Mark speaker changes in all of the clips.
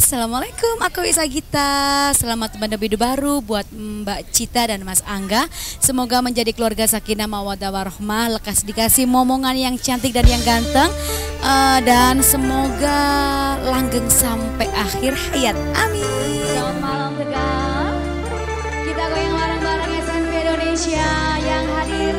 Speaker 1: Assalamualaikum, aku Isa Gita. Selamat menebi baru buat Mbak Cita dan Mas Angga. Semoga menjadi keluarga sakinah mawadah warahmah, lekas dikasih momongan yang cantik dan yang ganteng. Uh, dan semoga langgeng sampai akhir hayat. Amin.
Speaker 2: Selamat malam Tegal. Kita goyang bareng-bareng SNP Indonesia yang hadir.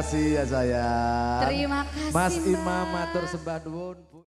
Speaker 3: Kasih ya saya.
Speaker 1: Terima kasih.
Speaker 3: Mas Imam matur sembah